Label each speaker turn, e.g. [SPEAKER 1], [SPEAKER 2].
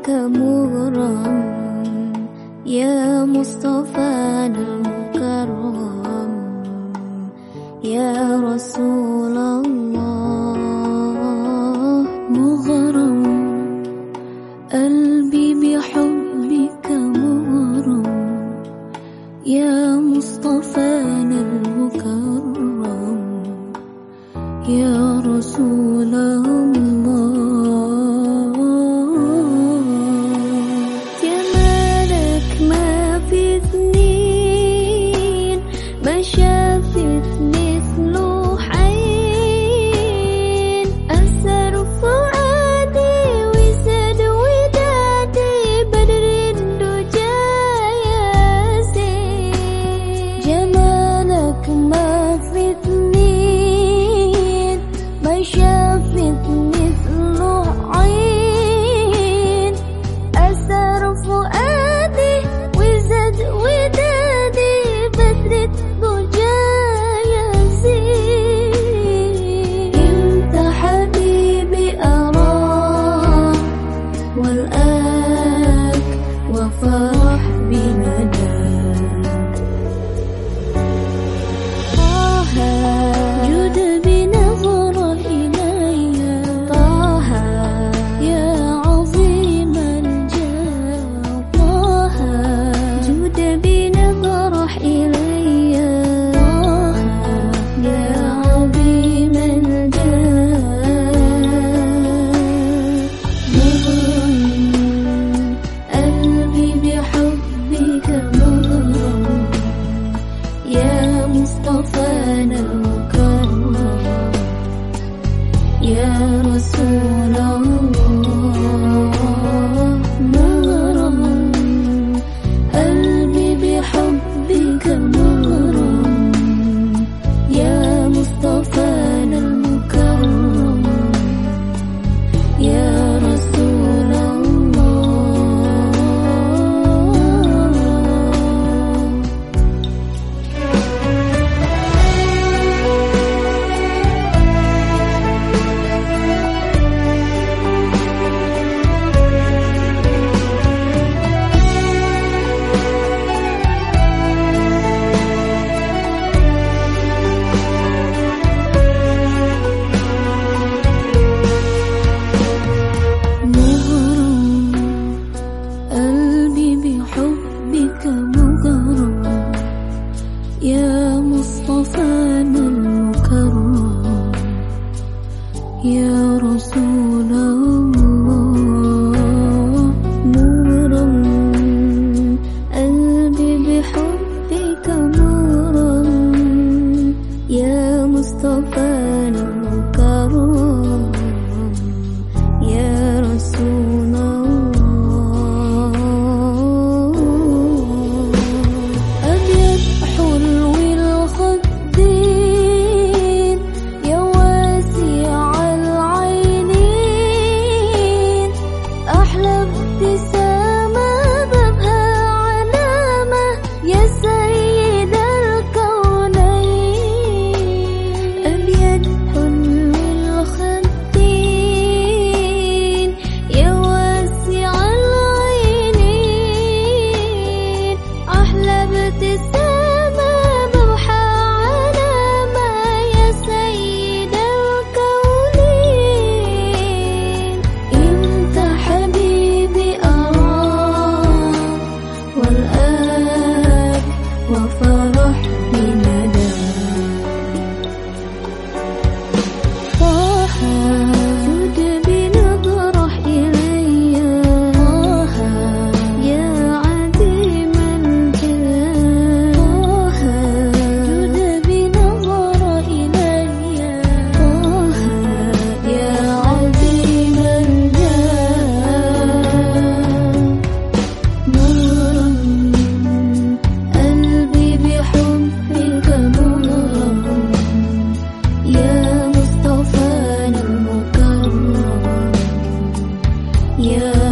[SPEAKER 1] بك مغرم يا مصطفى المكرم يا رسول الله
[SPEAKER 2] مغرم قلبي بحبك مغرم يا مصطفانا المكرم يا رسول
[SPEAKER 1] 这里 فنوكلنا يا رسول الله
[SPEAKER 2] رسول الله.
[SPEAKER 1] Yeah.